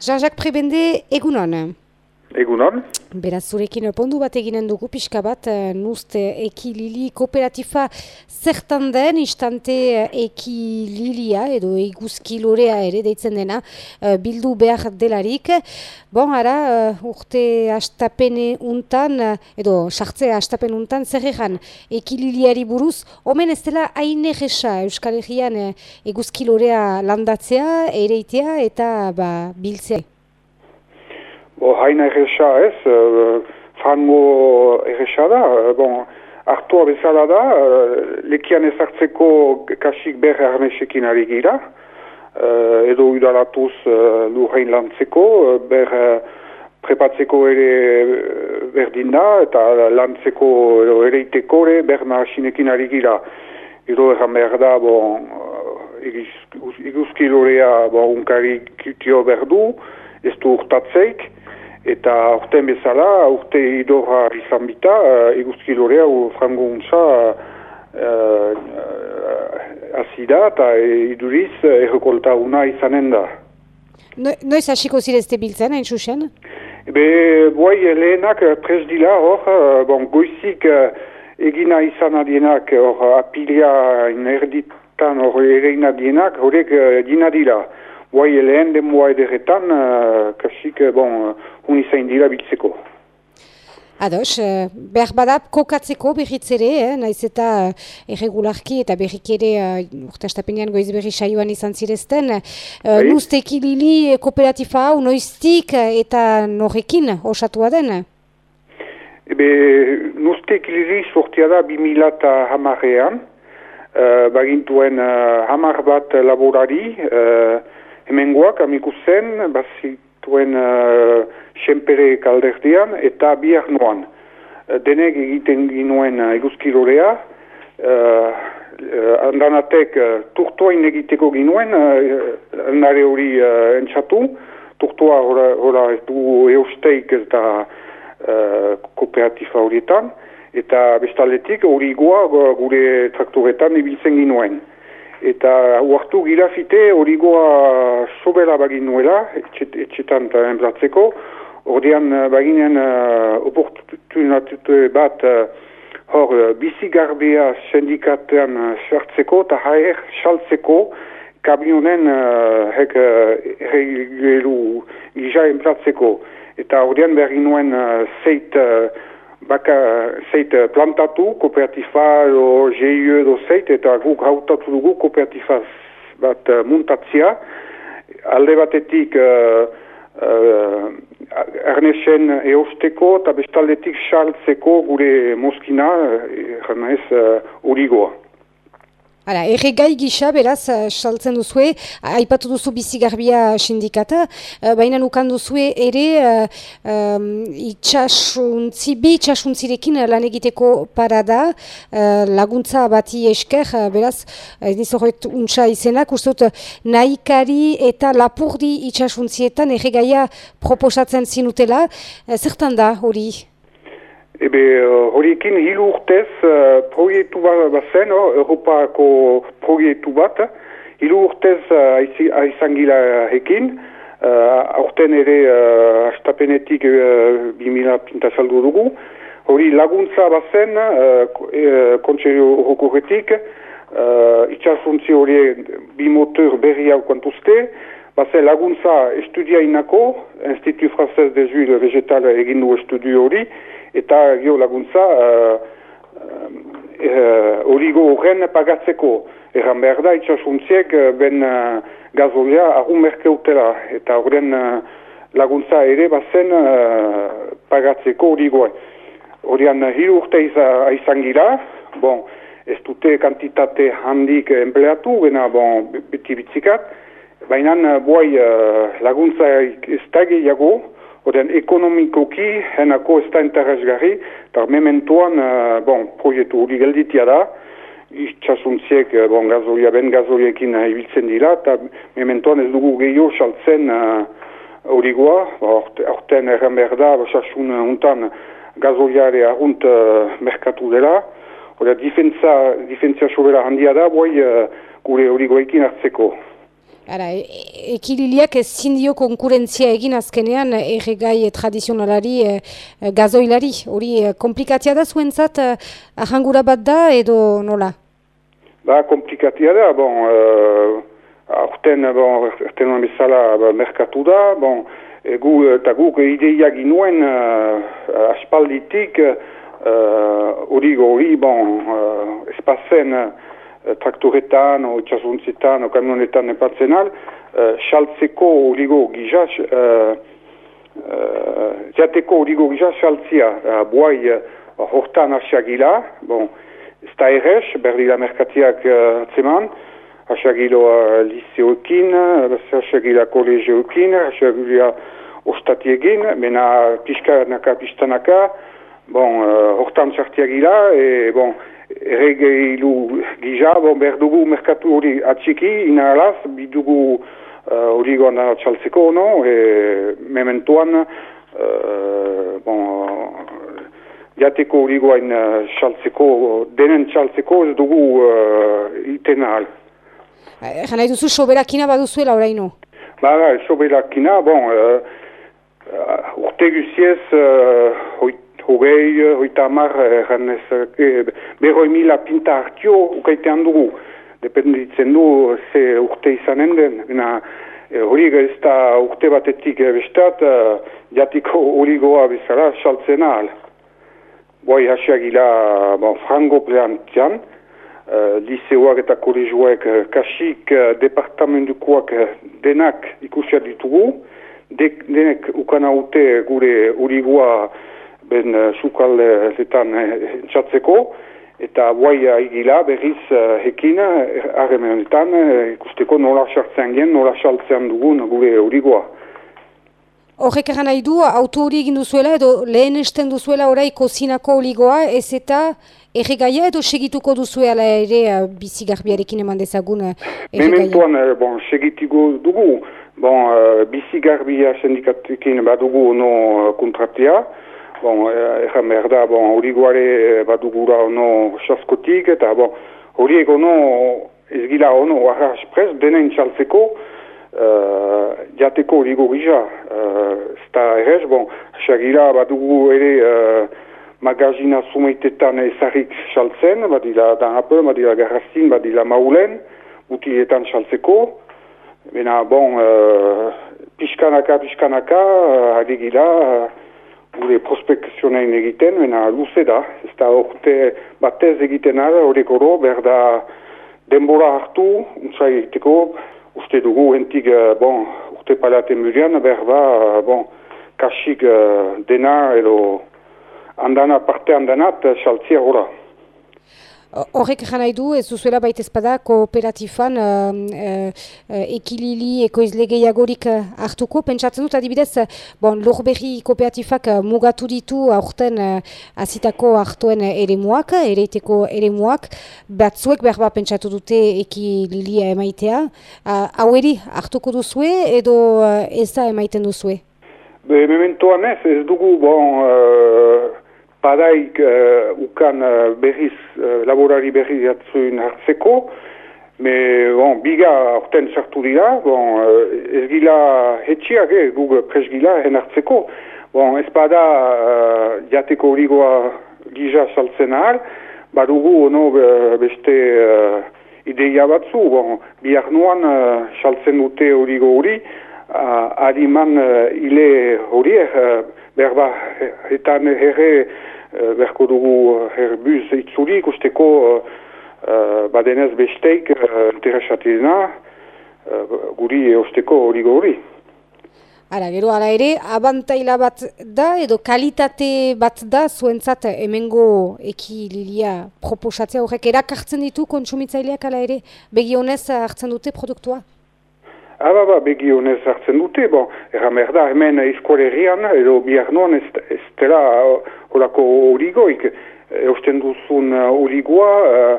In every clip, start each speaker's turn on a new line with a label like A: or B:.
A: Jean-Jacques Prebende, egunon.
B: Egunon.
A: Beraz, zurekin pondu bat eginen dugu pixka bat, uh, nuzte ekilili kooperatifa zertan den, istante uh, ekililia edo eguzki lorea ere deitzen dena, uh, bildu behar delarik. Bon, ara, urte astapene untan, edo sartze astapen untan, zer egan ekililiari buruz, omen ez dela haine gesa Euskal Herrian uh, eguzki lorea landatzea, ereitea eta ba, biltzea.
B: Bo, haina erresa ez, uh, frango erresa da, uh, bon, hartua bezala da, uh, lekian ezartzeko kasik berre armesekin ari gira, uh, edo udalatuz uh, lurrein lantzeko, uh, ber prepatzeko ere berdin da, eta lantzeko edo ereiteko ere ber marasinekin ari gira. Edo erran behar da, bon, iguzki lorea bon, unkari kitio berdu, ez du urtatzeik, eta urten bezala, urte idorra izan bita, uh, eguzki lorea u frango untsa uh, uh, azida eta iduriz errekolta una izanen da.
A: No, noiz hasiko zirezte biltzen, hain susen?
B: Ebe, boi, lehenak prez dila hor, bon, goizik egina izan adienak, hor apilia inerditan hor ereina adienak, horrek uh, dina dila. Boi, lehen den moa ederetan, uh, kasik, bon, hun izain dira biltzeko.
A: Ados, behar badap kokatzeko berriz ere, eh? naiz eta erregularki eta berrik ere uh, urte astapenean goiz berri saioan izan zirezten. Uh, Nuzteki lili kooperatifa hau noiztik eta norrekin osatua den?
B: Ebe, nuzteki lili sortia da 2000 hamarrean, uh, bagintuen uh, hamar bat laborari, uh, hemengoak amikusen, bazik zuen uh, senpere kalderdian eta bihar noan. Uh, denek egiten ginuen uh, eguzkirorea, uh, andanatek uh, turtoain egiteko ginuen, uh, nare hori uh, entzatu, turtoa hori du eusteik eta uh, kooperatifa horietan, eta bestaletik hori goa gure traktoretan ibiltzen ginuen eta uartu girafite hori goa sobera bagin nuela, etxetan eta enplatzeko, ordean uh, baginen uh, oportunatute bat uh, hor uh, bizigarbea sindikatean uh, sartzeko eta haer saltzeko kamionen uh, hek uh, gisa enplatzeko. Eta ordean bergin nuen uh, zeit baka zeit eh, plantatu, kooperatifa o GIE edo zeit, eta guk hautatu dugu kooperatifaz bat uh, muntatzia. Alde batetik uh, uh, ernesen eosteko eta bestaldetik saltzeko gure moskina, uh, ez, uh,
A: Hala, erre gai gisa, beraz, eh, saltzen duzue, aipatu duzu bizigarbia sindikata, uh, baina nukan duzue ere um, itxasuntzi, bi itxasuntzirekin lan egiteko parada, laguntza bati esker, beraz, ez uh, nizorret untsa izenak, uste nahikari eta lapurdi itxasuntzietan erre gaia proposatzen zinutela, zertan da hori?
B: Ebe, uh, horiekin hilu urtez uh, proietu bat zen, uh, Europako proietu bat, hilu urtez uh, aizan gila hekin, uh, aurten ere uh, astapenetik uh, bimila pinta saldu dugu, hori laguntza bat zen, uh, kontserio horretik, uh, itxasuntzi hori bi motor berri hau kantuzte, Bazen laguntza estudia inako, Institut Français des Huiles Végétales egin du estudio hori, eta gio laguntza uh, uh, origo horren pagatzeko. Erran behar da, itxasuntziek ben uh, gazolia arun merkeutela, eta horren uh, laguntza ere bazen uh, pagatzeko origoa. Horian hiru urte izan gira, bon, ez dute kantitate handik empleatu, bena bon, beti bitzikat, baina buai uh, laguntza ez da gehiago, Oden ekonomikoki, henako ez da interesgarri, eta mementoan, uh, bon, proiektu hori gelditia da, itxasuntziek, uh, bon, gazolia, ben gazoliekin uh, ibiltzen dira, eta mementoan ez dugu gehiago saltzen hori uh, goa, orten erren behar da, basasun untan gazoliare ahunt uh, merkatu dela, Oda, difentza, difentzia sobera handia da, boi, uh, gure hori hartzeko.
A: Ara, e, ekililiak ez zindio konkurentzia egin azkenean erregai tradizionalari e, gazoilari. Hori komplikatia da zuentzat ahangura bat da edo nola?
B: Ba, komplikatia da, bon, uh, aurten, bon, aurten bezala ba, merkatu da, bon, egu, eta guk ideia ginuen uh, aspalditik hori uh, hori, bon, uh, espazen uh, traktoretan, o itxasuntzetan, o kamionetan nepatzen al, xaltzeko uh, horigo gizaz, uh, uh, jateko horigo gizaz xaltzia, uh, buai uh, hortan asiagila, bon, ez da errez, berdi la merkatiak uh, zeman, asiagilo uh, liceoekin, asiagila kolegioekin, asiagila ostatiegin, mena pixkanaka, pixtanaka, bon, uh, hortan sartiagila, e, bon, erregeilu gija, bon, behar dugu merkatu hori atxiki, inalaz, bidugu hori uh, goan txaltzeko, no? E, mementuan, uh, bon, jateko hori goain txaltzeko, denen txaltzeko ez dugu uh, iten ahal.
A: Gana duzu soberakina baduzuela oraino?
B: Ba, soberakina, bon, uh, urte guziez, uh, hogei, hoita amar, janez, eh, berroi mila pinta hartio ukaitean dugu. Dependitzen du ze urte izanen den. Eh, hori ez da urte batetik bestat, uh, jatiko hori goa bezala saltzen ahal. Boi hasiagila bon, frango pleantian, uh, liceoak eta kolegioak uh, kasik uh, departamentukoak uh, denak ikusia ditugu, De, denek ukana ute gure hori goa ben uh, sukalde zetan uh, txatzeko, eta guai igila berriz uh, hekin harremenetan uh, ikusteko nola sartzen gen, nola saltzean dugun gure horigoa.
A: Horrek eran nahi du, auto hori egin duzuela edo lehen esten duzuela orai kozinako oligoa, ez eta erregaia edo segituko duzuela ere uh, bizi garbiarekin eman dezagun erregaia?
B: Mementuan, bon, segitiko dugu, bon, uh, bizi garbia sindikatekin badugu no kontratia, bon, erran eh, behar da, bon, hori guare eh, bat ono saskotik, eta bon, hori ono ez gila ono arra esprez, denen txaltzeko, uh, jateko hori gorija, uh, errez, bon, xagila bat ere uh, magazina sumeitetan ezarrik txaltzen, bat dila dan apel, bat dila garrazin, bat dila maulen, utiletan txaltzeko, Bena, bon, uh, pixkanaka, pixkanaka, uh, adigila, uh, gure prospekzionain egiten, mena luze da, ez da orte batez egiten ara, horiek oro, behar da denbora hartu, untzai egiteko, uste dugu hentik, uh, bon, urte palaten murian, behar uh, bon, kasik uh, dena, edo andana, parte andanat, saltzia uh,
A: Horrek jana du, ez duzuela baita espada kooperatifan uh, uh, ekilili ekoizle gehiagorik uh, hartuko. Pentsatzen dut, adibidez, bon, lorberri kooperatifak mugatu ditu aurten uh, azitako hartuen ere muak, ere muak, batzuek behar bat pentsatu dute ekililia emaitea. Uh, hau eri hartuko duzue edo uh, ez da emaiten duzue?
B: Be, mementoan ez, ez dugu, bon badaik uh, ukan uh, berriz, uh, laborari berriz jatzuin hartzeko, me, bon, biga orten sartu dira, bon, uh, ez gila hetxiak, eh, guk presgila hen hartzeko, bon, ez bada uh, jateko horigoa gija saltzen ahal, badugu ono beste uh, ideia batzu, bon, bihar nuan uh, saltzen dute horigo hori, uh, adiman uh, ile horiek, uh, berba, eta herre uh, berko dugu herbuz itzuli ikusteko uh, badenez besteik uh, interesatizena uh, guri eosteko hori gori.
A: Ara, gero, ara ere, abantaila bat da edo kalitate bat da zuentzat hemengo ekililia proposatzea horrek erakartzen ditu kontsumitzaileak ala ere begionez hartzen dute produktua?
B: Aba, ba, begi honez hartzen dute, bon, erra merda, hemen eskualerian, edo bihar noan ez, ez dela horako oligoik, eusten duzun oligoa, uh,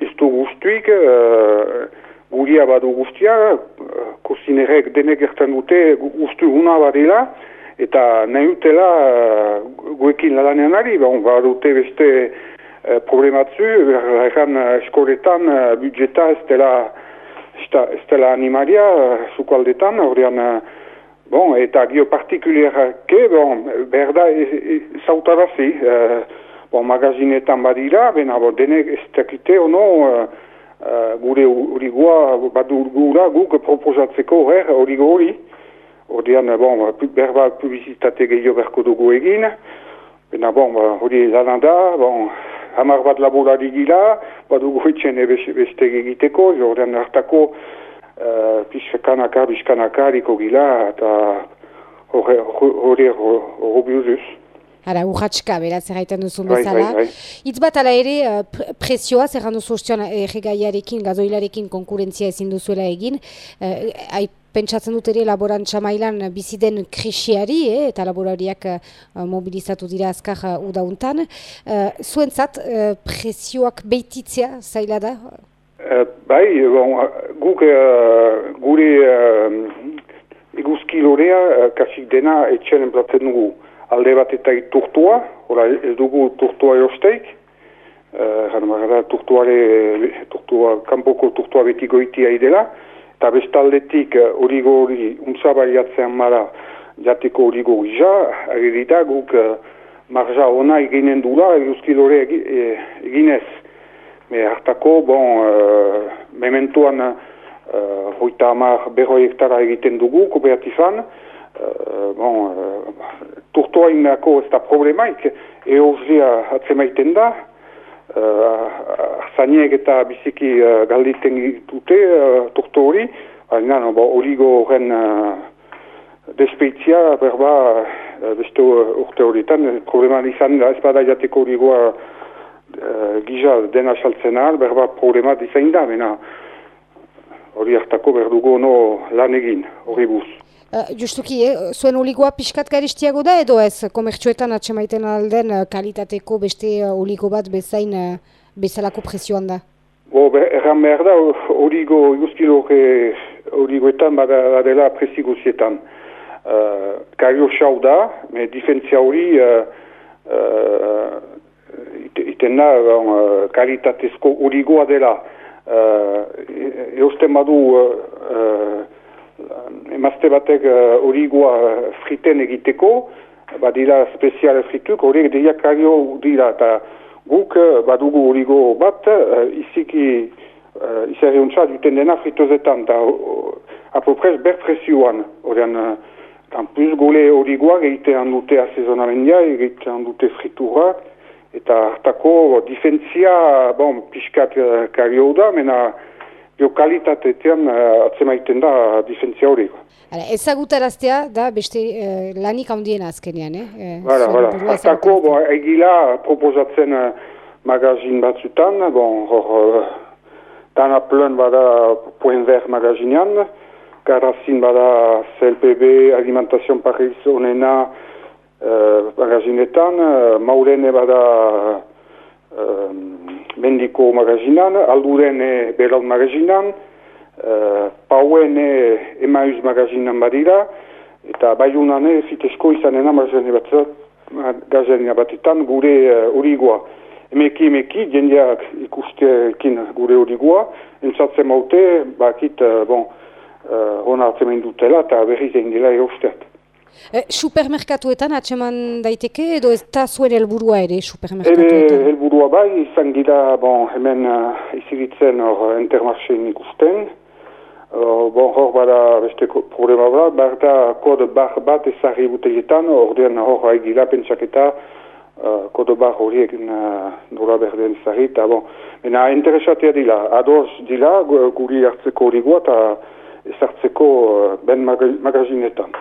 B: ez du guztuik, guria badu guztia, kozinerek denek ertan dute guztu una badela, eta nahi utela guekin lalanean ari, bon, badute beste problematzu, erran eskoletan uh, budjeta ez dela ez dela animaria, zuko aldetan, horrean, bon, eta geopartikuliarake, bon, berda, zautarazi, bon, magazinetan badira, bena, bon, denek ez dakite, ono, gure urigua, badu gura, guk proposatzeko, her, origo hori, horrean, bon, berba publizitate gehiago berko dugu egin, bena, bon, hori lananda, bon, hamar bat laborari gila, badugu hitxen beste egiteko, jordan hartako uh, pixkanaka, pixkanaka hariko gila, eta hori hori
A: Ara, urratxka, beraz, erraiten duzun bai, bezala. Bai, bai. Itz bat ala ere, uh, presioa, zer duzu ostion erregaiarekin, gazoilarekin konkurentzia ezin duzuela egin. Uh, pentsatzen dut ere laborantza mailan biziden krisiari, eh, eta laborariak uh, mobilizatu dira azkar uh, udauntan. Uh, zuentzat, uh, presioak beititzea zaila da?
B: Uh, bai, bon, guk uh, gure uh, lorea kasik dena etxen enplatzen dugu. Alde bat eta turtua, ora, ez dugu turtua erosteik, uh, turtuare, turtua, kanpoko turtua beti goitia idela, eta bestaldetik horigo uh, hori untzabariatzean mara jateko horigo gisa, agerita guk uh, marja ona eginen dula, eguzkilore eginez. Me hartako, bon, uh, mementuan uh, hoita amar berroi hektara egiten dugu, kooperatifan, uh, bon, uh, turtoa inako ez da problemaik, eozia atzemaiten da, Arzaniek uh, eta biziki uh, galditen dute uh, turto hori, baina no, horigo horren uh, despeitzia berba uh, beste urte horietan, problema izan da ez bada jateko horigoa uh, gija dena saltzen ahal, berba problema dizain da, baina hori hartako berdugo no lan egin, hori buz.
A: Uh, justuki, eh? zuen oligoa pixkat garistiago da edo ez komertsuetan atxemaiten alden uh, kalitateko beste oligo bat bezain bezalako presioan da?
B: Bo, erran behar da, oligo, guztilo oligoetan bada dela presiguzietan. Uh, Kario xau da, me difentzia hori uh, uh, iten da uh, kalitatezko oligoa dela. Uh, Eusten badu uh, emazte batek uh, friten egiteko, badira spezial frituk, horiek deiak kario dira, eta guk badugu horigo bat, uh, iziki uh, izerri duten dena fritozetan, eta uh, apoprez berpresioan, horrean, uh, plus gole horigoa egitean dute asezonamendia, egitean dute friturak, eta hartako difentzia, bon, pixkat uh, kario da, mena, Biokalitateetan uh, atzemaiten da difentzia hori.
A: Ezagutaraztea da beste uh, lanik handien azkenean, eh?
B: eh bara, bara. Aztako, bo, egila proposatzen uh, magazin batzutan, bon, hor, uh, dana plen bada Point Vert magazinean, garazin bada CLPB, Alimentation Paris onena uh, magazinetan, uh, maurene bada mendiko magazinan, alduren e, beral magazinan, uh, pauen e, magazinan badira, eta baiunan e, fitesko izanen amazene batzat, batetan gure. Uh, emeki emeki, jendeak ikustekin gure horigoa, entzatzen maute, bakit, uh, bon, uh, hona hartzen dutela, eta berriz egin dela erosteat.
A: E, supermerkatuetan atseman daiteke edo ez da zuen helburua ere supermerkatuetan?
B: Helburua bai, izan gira bon, hemen uh, iziritzen hor intermarxen ikusten. Uh, bon, hor bada beste problema bada, bar da kode bar bat ezarri buteietan, hor den hor haigila pentsaketa uh, kode bar horiek uh, nola berden ezarri, eta bon, ena interesatea dila, adoz dila guri hartzeko hori eta ezartzeko uh, ben magazinetan.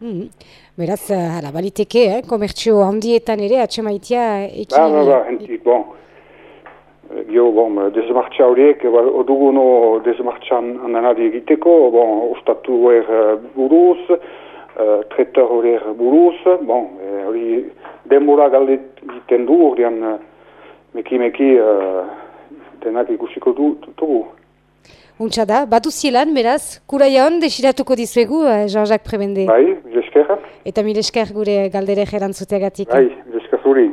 A: Mm Beraz, hala, baliteke, eh? komertxio handietan ere, atxemaitia ekin...
B: Ba, ba, ba, hentik, bon. Gio, bon, desmartxa horiek, ba, odugu no desmartxan ananadi egiteko, bon, ostatu er buruz, uh, treter horiek buruz, bon, hori denbora galde egiten du, horian meki-meki uh, denak ikusiko du, dugu.
A: Untsa da, batu zielan, beraz, kura jaun, desiratuko dizuegu, uh, Jean-Jacques Prebende.
B: Bai, esker.
A: Eta mil esker gure galdere jerantzuteagatik.
B: Bai, esker zuri.